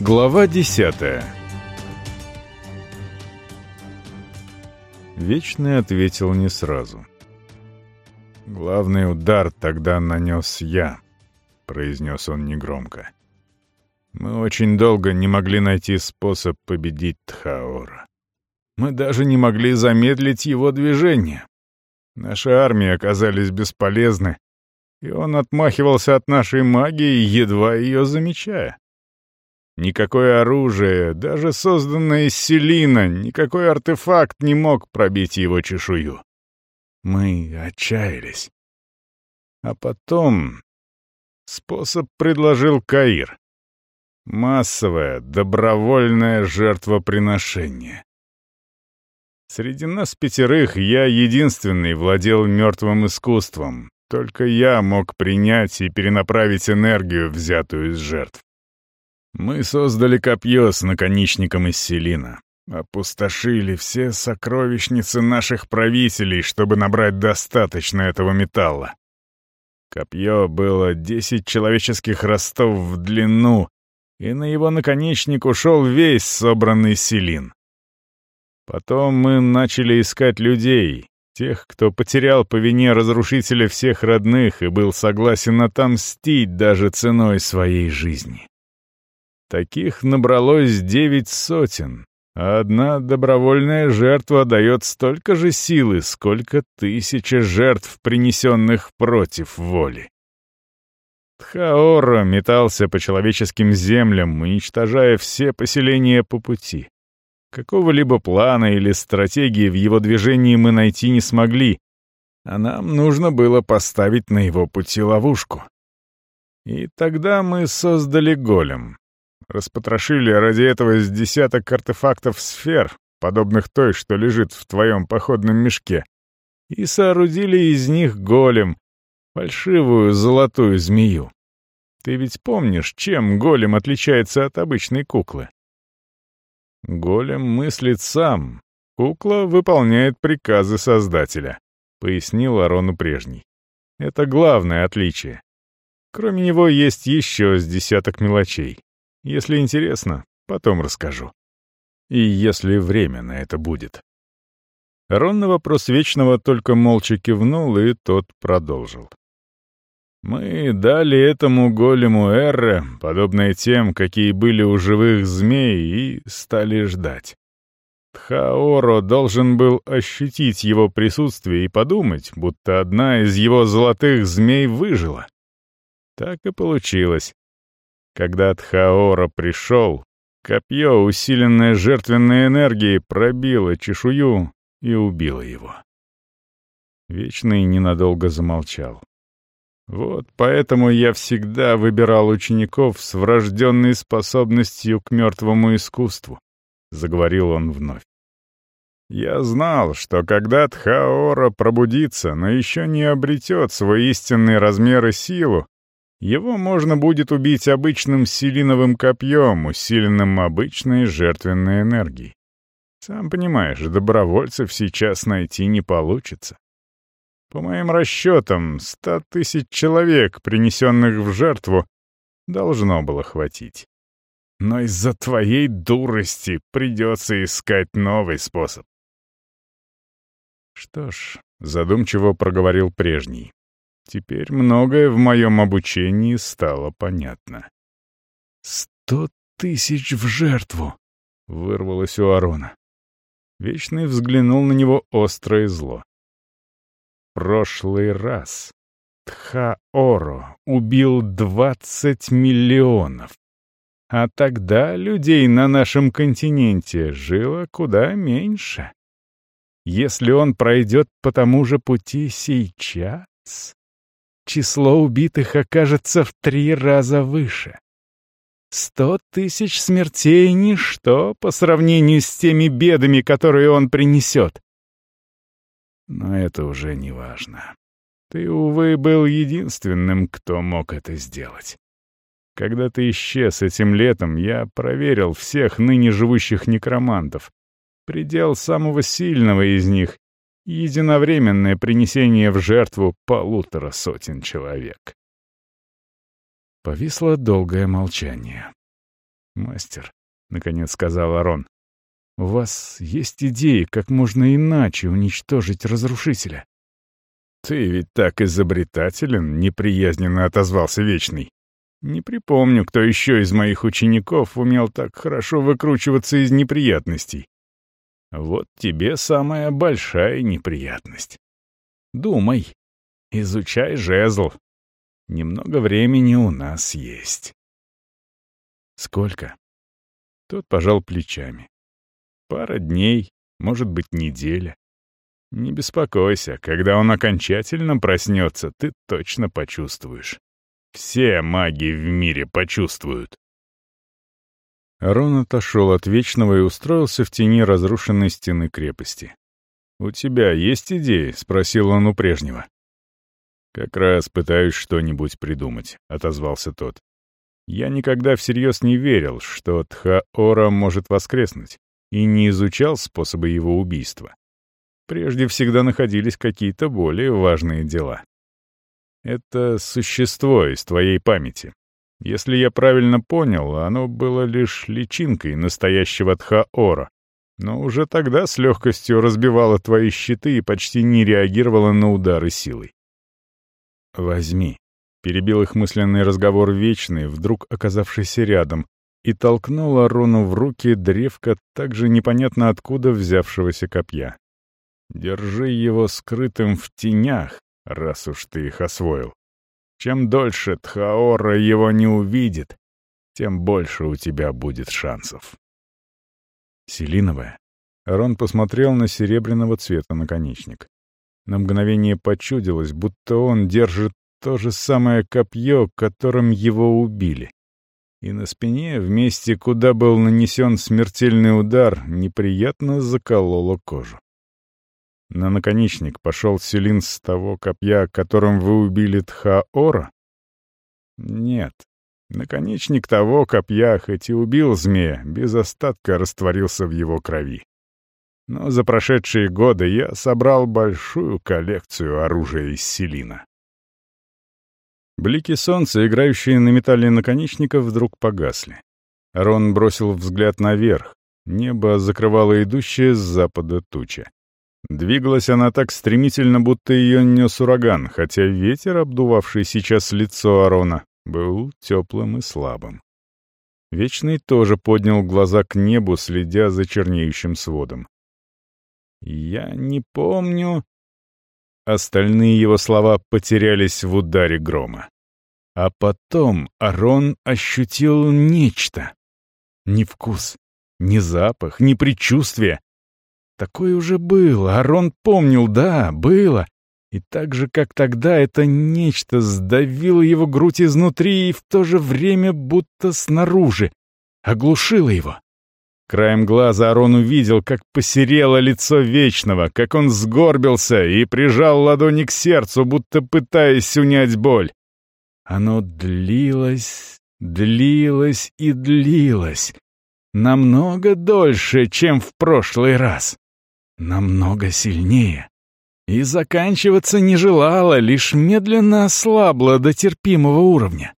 Глава десятая Вечный ответил не сразу. «Главный удар тогда нанес я», — произнес он негромко. «Мы очень долго не могли найти способ победить Тхаора. Мы даже не могли замедлить его движение. Наши армии оказались бесполезны, и он отмахивался от нашей магии, едва ее замечая. Никакое оружие, даже созданное из селина, никакой артефакт не мог пробить его чешую. Мы отчаялись. А потом способ предложил Каир. Массовое, добровольное жертвоприношение. Среди нас пятерых я единственный владел мертвым искусством. Только я мог принять и перенаправить энергию, взятую из жертв. Мы создали копье с наконечником из селина. Опустошили все сокровищницы наших правителей, чтобы набрать достаточно этого металла. Копье было десять человеческих ростов в длину, и на его наконечник ушел весь собранный селин. Потом мы начали искать людей, тех, кто потерял по вине разрушителя всех родных и был согласен отомстить даже ценой своей жизни. Таких набралось девять сотен, а одна добровольная жертва дает столько же силы, сколько тысяча жертв, принесенных против воли. Тхаора метался по человеческим землям, уничтожая все поселения по пути. Какого-либо плана или стратегии в его движении мы найти не смогли, а нам нужно было поставить на его пути ловушку. И тогда мы создали голем, Распотрошили ради этого с десяток артефактов сфер, подобных той, что лежит в твоем походном мешке, и соорудили из них голем, фальшивую золотую змею. Ты ведь помнишь, чем голем отличается от обычной куклы? Голем мыслит сам, кукла выполняет приказы Создателя, пояснил Арону прежний. Это главное отличие. Кроме него есть еще с десяток мелочей. Если интересно, потом расскажу. И если время на это будет. Рон на вопрос Вечного только молча кивнул, и тот продолжил. Мы дали этому голему Эрре, подобное тем, какие были у живых змей, и стали ждать. Тхаоро должен был ощутить его присутствие и подумать, будто одна из его золотых змей выжила. Так и получилось. Когда Тхаора пришел, копье, усиленное жертвенной энергией, пробило чешую и убило его. Вечный ненадолго замолчал. Вот поэтому я всегда выбирал учеников с врожденной способностью к мертвому искусству, — заговорил он вновь. Я знал, что когда Тхаора пробудится, но еще не обретет свой истинный размер и силу, его можно будет убить обычным селиновым копьем, усиленным обычной жертвенной энергией. Сам понимаешь, добровольцев сейчас найти не получится. По моим расчетам, ста тысяч человек, принесенных в жертву, должно было хватить. Но из-за твоей дурости придется искать новый способ. Что ж, задумчиво проговорил прежний. Теперь многое в моем обучении стало понятно. «Сто тысяч в жертву!» — вырвалось у Арона. Вечный взглянул на него остро и зло. «Прошлый раз Тха-Оро убил двадцать миллионов, а тогда людей на нашем континенте жило куда меньше. Если он пройдет по тому же пути сейчас...» число убитых окажется в три раза выше. Сто тысяч смертей — ничто по сравнению с теми бедами, которые он принесет. Но это уже не важно. Ты, увы, был единственным, кто мог это сделать. Когда ты исчез этим летом, я проверил всех ныне живущих некромантов. Предел самого сильного из них единовременное принесение в жертву полутора сотен человек. Повисло долгое молчание. «Мастер», — наконец сказал Арон, — «у вас есть идеи, как можно иначе уничтожить разрушителя?» «Ты ведь так изобретателен», — неприязненно отозвался Вечный. «Не припомню, кто еще из моих учеников умел так хорошо выкручиваться из неприятностей. Вот тебе самая большая неприятность. Думай, изучай жезл. Немного времени у нас есть». «Сколько?» Тот пожал плечами. «Пара дней, может быть, неделя. Не беспокойся, когда он окончательно проснется, ты точно почувствуешь. Все маги в мире почувствуют. Рон отошел от Вечного и устроился в тени разрушенной стены крепости. «У тебя есть идеи?» — спросил он у прежнего. «Как раз пытаюсь что-нибудь придумать», — отозвался тот. «Я никогда всерьез не верил, что Тхаора может воскреснуть, и не изучал способы его убийства. Прежде всегда находились какие-то более важные дела. Это существо из твоей памяти. Если я правильно понял, оно было лишь личинкой настоящего Тхаора, но уже тогда с легкостью разбивало твои щиты и почти не реагировало на удары силой. «Возьми», — перебил их мысленный разговор Вечный, вдруг оказавшийся рядом, и толкнул Арону в руки древко также непонятно откуда взявшегося копья. Держи его скрытым в тенях, раз уж ты их освоил. Чем дольше Тхаора его не увидит, тем больше у тебя будет шансов. Селиновая. Рон посмотрел на серебряного цвета наконечник. На мгновение почудилось, будто он держит то же самое копье, которым его убили. И на спине, в месте, куда был нанесен смертельный удар, неприятно закололо кожу. На наконечник пошел Селин с того копья, которым вы убили Тхаора? Нет. Наконечник того копья, хоть и убил змея, без остатка растворился в его крови. Но за прошедшие годы я собрал большую коллекцию оружия из селина. Блики солнца, играющие на металле наконечников, вдруг погасли. Рон бросил взгляд наверх. Небо закрывало идущая с запада туча. Двигалась она так стремительно, будто ее нес ураган, хотя ветер, обдувавший сейчас лицо Арона, был теплым и слабым. Вечный тоже поднял глаза к небу, следя за чернеющим сводом. «Я не помню...» Остальные его слова потерялись в ударе грома. А потом Арон ощутил нечто. Ни вкус, ни запах, ни предчувствие, Такое уже было, Арон помнил, да, было. И так же, как тогда, это нечто сдавило его грудь изнутри и в то же время будто снаружи, оглушило его. Краем глаза Арон увидел, как посерело лицо Вечного, как он сгорбился и прижал ладони к сердцу, будто пытаясь унять боль. Оно длилось, длилось и длилось. Намного дольше, чем в прошлый раз намного сильнее. И заканчиваться не желала, лишь медленно ослабла до терпимого уровня.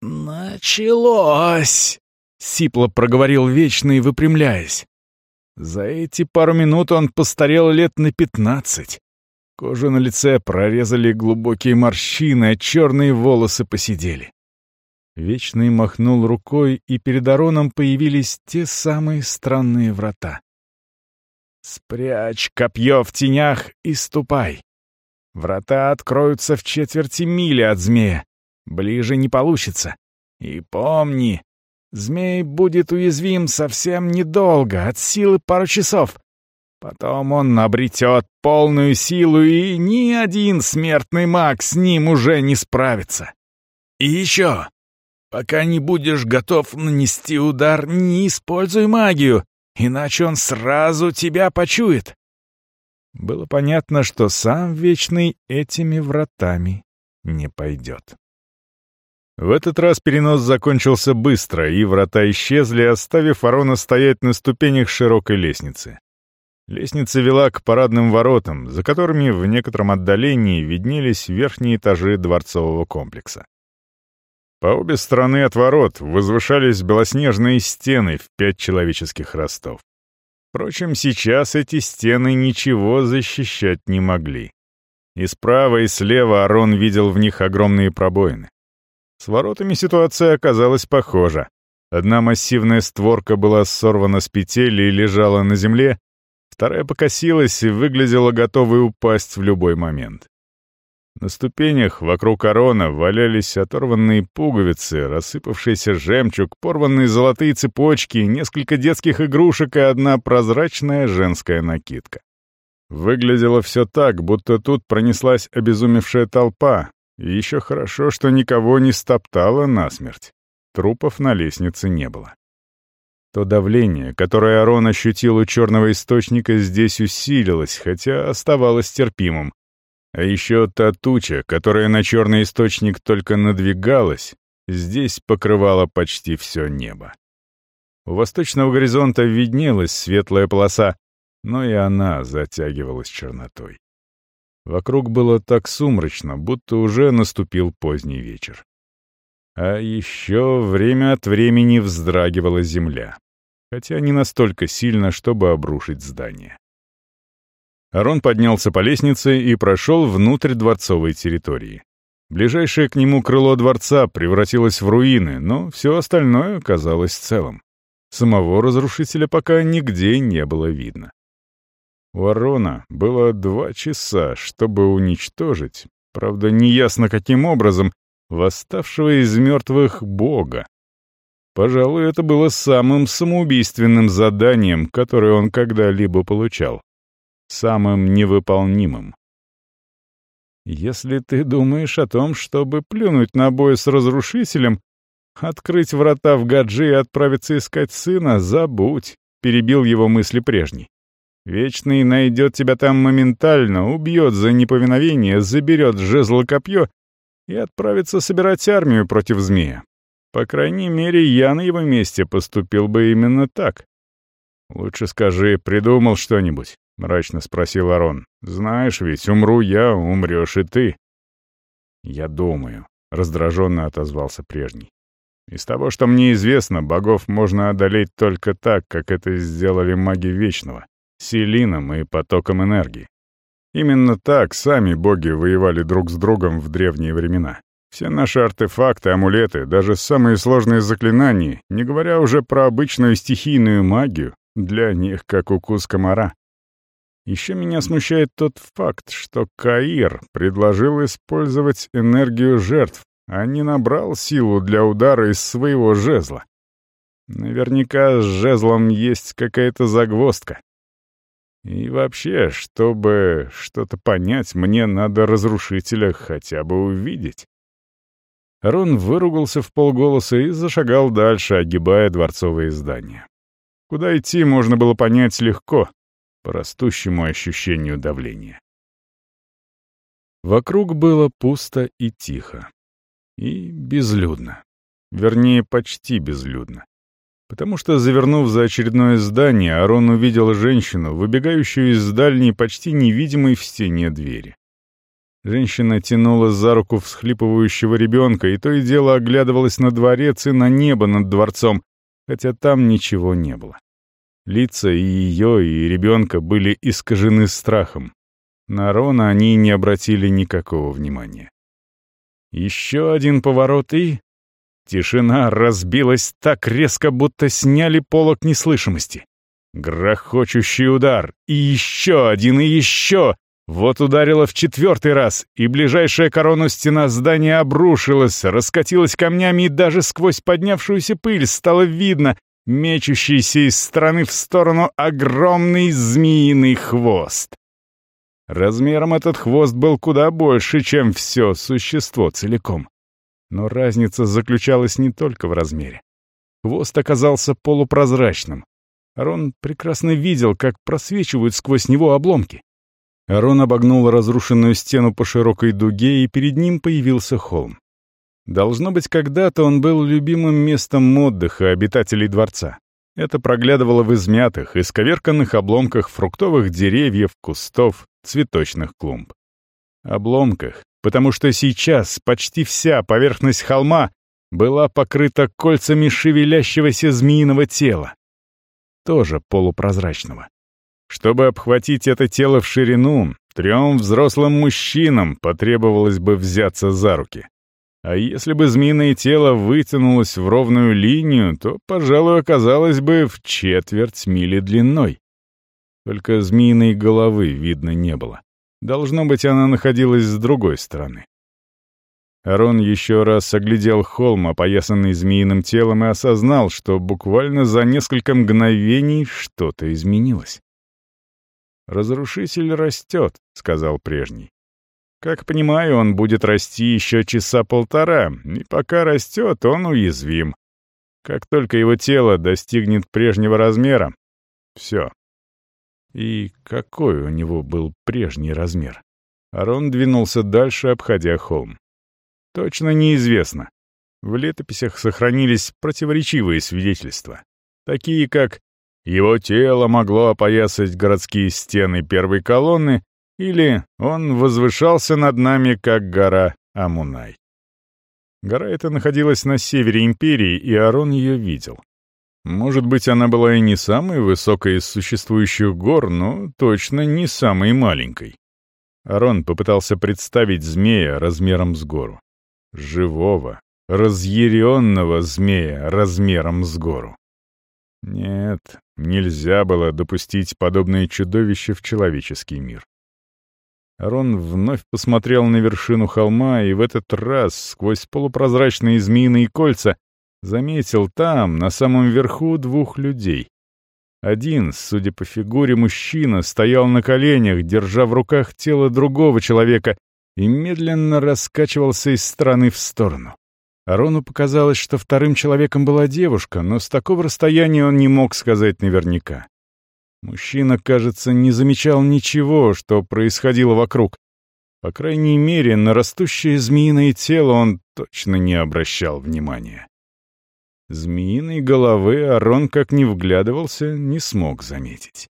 «Началось!» — сипло проговорил Вечный, выпрямляясь. За эти пару минут он постарел лет на пятнадцать. Кожу на лице прорезали глубокие морщины, а черные волосы посидели. Вечный махнул рукой, и перед Ароном появились те самые странные врата. Спрячь копье в тенях и ступай. Врата откроются в четверти мили от змея. Ближе не получится. И помни, змей будет уязвим совсем недолго, от силы пару часов. Потом он обретет полную силу, и ни один смертный маг с ним уже не справится. И еще, пока не будешь готов нанести удар, не используй магию иначе он сразу тебя почует. Было понятно, что сам Вечный этими вратами не пойдет. В этот раз перенос закончился быстро, и врата исчезли, оставив Арона стоять на ступенях широкой лестницы. Лестница вела к парадным воротам, за которыми в некотором отдалении виднелись верхние этажи дворцового комплекса. По обе стороны от ворот возвышались белоснежные стены в пять человеческих ростов. Впрочем, сейчас эти стены ничего защищать не могли. И справа, и слева Арон видел в них огромные пробоины. С воротами ситуация оказалась похожа. Одна массивная створка была сорвана с петель и лежала на земле, вторая покосилась и выглядела готовой упасть в любой момент. На ступенях вокруг корона валялись оторванные пуговицы, рассыпавшийся жемчуг, порванные золотые цепочки, несколько детских игрушек и одна прозрачная женская накидка. Выглядело все так, будто тут пронеслась обезумевшая толпа, и еще хорошо, что никого не стоптала насмерть. Трупов на лестнице не было. То давление, которое Арон ощутил у черного источника, здесь усилилось, хотя оставалось терпимым, а еще та туча, которая на черный источник только надвигалась, здесь покрывала почти все небо. У восточного горизонта виднелась светлая полоса, но и она затягивалась чернотой. Вокруг было так сумрачно, будто уже наступил поздний вечер. А еще время от времени вздрагивала земля, хотя не настолько сильно, чтобы обрушить здание. Арон поднялся по лестнице и прошел внутрь дворцовой территории. Ближайшее к нему крыло дворца превратилось в руины, но все остальное казалось целым. Самого разрушителя пока нигде не было видно. У Арона было два часа, чтобы уничтожить, правда, неясно каким образом, восставшего из мертвых бога. Пожалуй, это было самым самоубийственным заданием, которое он когда-либо получал самым невыполнимым. Если ты думаешь о том, чтобы плюнуть на бой с разрушителем, открыть врата в Гаджи и отправиться искать сына, забудь, перебил его мысли прежний. Вечный найдет тебя там моментально, убьет за неповиновение, заберет жезл копье и отправится собирать армию против змея. По крайней мере, я на его месте поступил бы именно так. Лучше скажи, придумал что-нибудь. — мрачно спросил Арон. «Знаешь ведь, умру я, умрешь и ты». «Я думаю», — раздраженно отозвался прежний. «Из того, что мне известно, богов можно одолеть только так, как это сделали маги Вечного, селином и потоком энергии. Именно так сами боги воевали друг с другом в древние времена. Все наши артефакты, амулеты, даже самые сложные заклинания, не говоря уже про обычную стихийную магию, для них как укус комара. Еще меня смущает тот факт, что Каир предложил использовать энергию жертв, а не набрал силу для удара из своего жезла. Наверняка с жезлом есть какая-то загвоздка. И вообще, чтобы что-то понять, мне надо разрушителя хотя бы увидеть. Рон выругался в полголоса и зашагал дальше, огибая дворцовые здания. Куда идти, можно было понять легко по растущему ощущению давления. Вокруг было пусто и тихо. И безлюдно. Вернее, почти безлюдно. Потому что, завернув за очередное здание, Арон увидел женщину, выбегающую из дальней, почти невидимой в стене двери. Женщина тянула за руку всхлипывающего ребенка, и то и дело оглядывалась на дворец и на небо над дворцом, хотя там ничего не было. Лица и ее, и ребенка были искажены страхом. На Рона они не обратили никакого внимания. Еще один поворот и... Тишина разбилась так резко, будто сняли полок неслышимости. Грохочущий удар. И еще один, и еще. Вот ударило в четвертый раз, и ближайшая корону стена здания обрушилась, раскатилась камнями, и даже сквозь поднявшуюся пыль стало видно, мечущийся из стороны в сторону огромный змеиный хвост. Размером этот хвост был куда больше, чем все существо целиком. Но разница заключалась не только в размере. Хвост оказался полупрозрачным. Арон прекрасно видел, как просвечивают сквозь него обломки. Арон обогнул разрушенную стену по широкой дуге, и перед ним появился холм. Должно быть, когда-то он был любимым местом отдыха обитателей дворца. Это проглядывало в измятых, исковерканных обломках фруктовых деревьев, кустов, цветочных клумб. Обломках, потому что сейчас почти вся поверхность холма была покрыта кольцами шевелящегося змеиного тела, тоже полупрозрачного. Чтобы обхватить это тело в ширину, трем взрослым мужчинам потребовалось бы взяться за руки. А если бы змеиное тело вытянулось в ровную линию, то, пожалуй, оказалось бы в четверть мили длиной. Только змеиной головы видно не было. Должно быть, она находилась с другой стороны. Арон еще раз оглядел холм, опоясанный змеиным телом, и осознал, что буквально за несколько мгновений что-то изменилось. «Разрушитель растет», — сказал прежний. «Как понимаю, он будет расти еще часа полтора, и пока растет, он уязвим. Как только его тело достигнет прежнего размера, все, и какой у него был прежний размер? Арон двинулся дальше, обходя холм. Точно неизвестно. В летописях сохранились противоречивые свидетельства, такие как «его тело могло опоясать городские стены первой колонны» или «он возвышался над нами, как гора Амунай». Гора эта находилась на севере империи, и Арон ее видел. Может быть, она была и не самой высокой из существующих гор, но точно не самой маленькой. Арон попытался представить змея размером с гору. Живого, разъяренного змея размером с гору. Нет, нельзя было допустить подобное чудовище в человеческий мир. Арон вновь посмотрел на вершину холма, и в этот раз, сквозь полупрозрачные змеиные кольца, заметил там, на самом верху, двух людей. Один, судя по фигуре мужчина, стоял на коленях, держа в руках тело другого человека и медленно раскачивался из стороны в сторону. Арону показалось, что вторым человеком была девушка, но с такого расстояния он не мог сказать наверняка. Мужчина, кажется, не замечал ничего, что происходило вокруг. По крайней мере, на растущее змеиное тело он точно не обращал внимания. Змеиной головы Арон, как ни вглядывался, не смог заметить.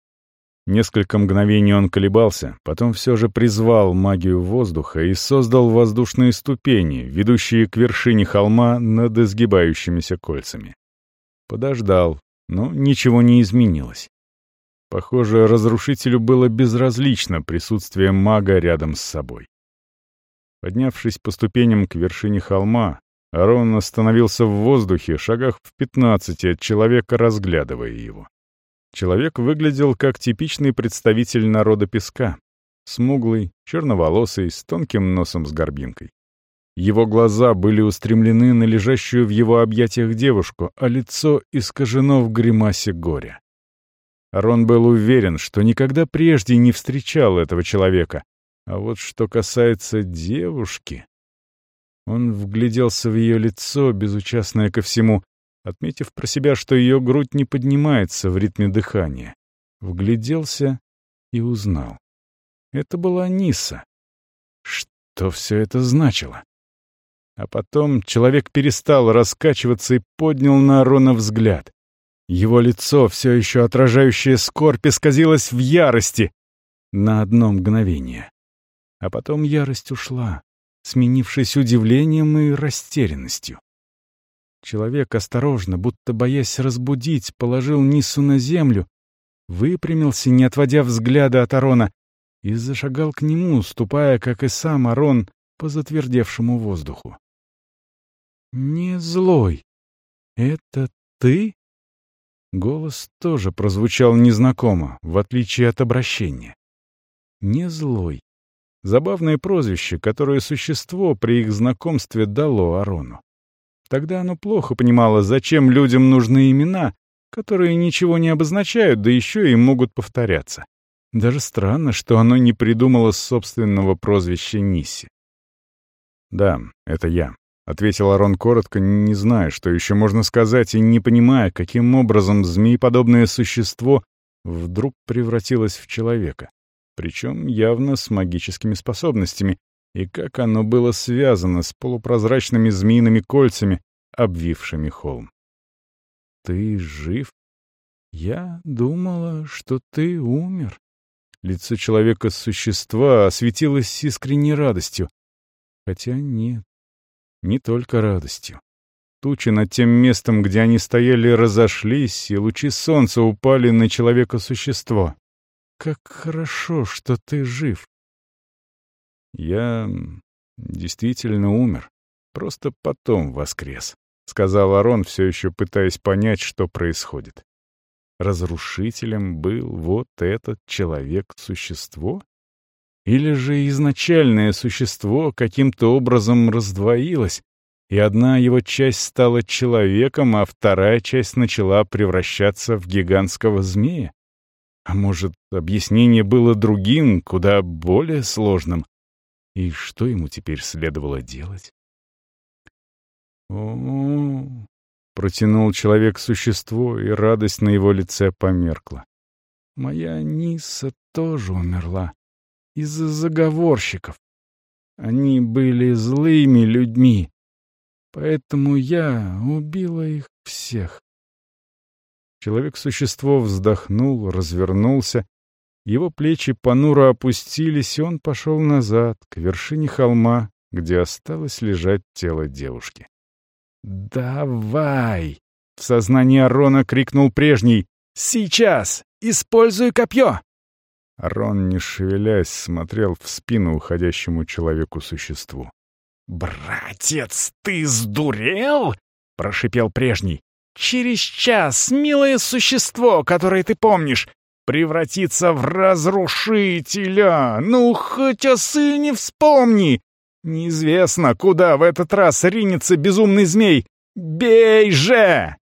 Несколько мгновений он колебался, потом все же призвал магию воздуха и создал воздушные ступени, ведущие к вершине холма над изгибающимися кольцами. Подождал, но ничего не изменилось. Похоже, разрушителю было безразлично присутствие мага рядом с собой. Поднявшись по ступеням к вершине холма, Арон остановился в воздухе, шагах в пятнадцати от человека, разглядывая его. Человек выглядел как типичный представитель народа песка. Смуглый, черноволосый, с тонким носом с горбинкой. Его глаза были устремлены на лежащую в его объятиях девушку, а лицо искажено в гримасе горя. Арон был уверен, что никогда прежде не встречал этого человека. А вот что касается девушки... Он вгляделся в ее лицо, безучастное ко всему, отметив про себя, что ее грудь не поднимается в ритме дыхания. Вгляделся и узнал. Это была Ниса. Что все это значило? А потом человек перестал раскачиваться и поднял на Арона взгляд. Его лицо, все еще отражающее скорбь, исказилось в ярости на одно мгновение. А потом ярость ушла сменившись удивлением и растерянностью. Человек осторожно, будто боясь разбудить, положил Нису на землю, выпрямился, не отводя взгляда от Арона, и зашагал к нему, ступая, как и сам Арон, по затвердевшему воздуху. «Не злой. Это ты?» Голос тоже прозвучал незнакомо, в отличие от обращения. «Не злой. Забавное прозвище, которое существо при их знакомстве дало Арону. Тогда оно плохо понимало, зачем людям нужны имена, которые ничего не обозначают, да еще и могут повторяться. Даже странно, что оно не придумало собственного прозвища Нисси. «Да, это я», — ответил Арон коротко, не зная, что еще можно сказать, и не понимая, каким образом змееподобное существо вдруг превратилось в человека причем явно с магическими способностями, и как оно было связано с полупрозрачными змеиными кольцами, обвившими холм. «Ты жив? Я думала, что ты умер». Лицо человека-существа осветилось искренней радостью. Хотя нет, не только радостью. Тучи над тем местом, где они стояли, разошлись, и лучи солнца упали на человека-существо. «Как хорошо, что ты жив!» «Я действительно умер. Просто потом воскрес», — сказал Арон, все еще пытаясь понять, что происходит. Разрушителем был вот этот человек-существо? Или же изначальное существо каким-то образом раздвоилось, и одна его часть стала человеком, а вторая часть начала превращаться в гигантского змея? А может, объяснение было другим, куда более сложным? И что ему теперь следовало делать? О, -о, -о протянул человек-существо, и радость на его лице померкла. Моя Ниса тоже умерла из-за заговорщиков. Они были злыми людьми, поэтому я убила их всех. Человек-существо вздохнул, развернулся, его плечи понуро опустились, и он пошел назад, к вершине холма, где осталось лежать тело девушки. «Давай!» — в сознании Арона крикнул прежний. «Сейчас! Используй копье!» Арон, не шевелясь, смотрел в спину уходящему человеку-существу. «Братец, ты сдурел?» — прошипел прежний. «Через час милое существо, которое ты помнишь, превратится в разрушителя. Ну, хоть о сыне вспомни. Неизвестно, куда в этот раз ринется безумный змей. Бей же!»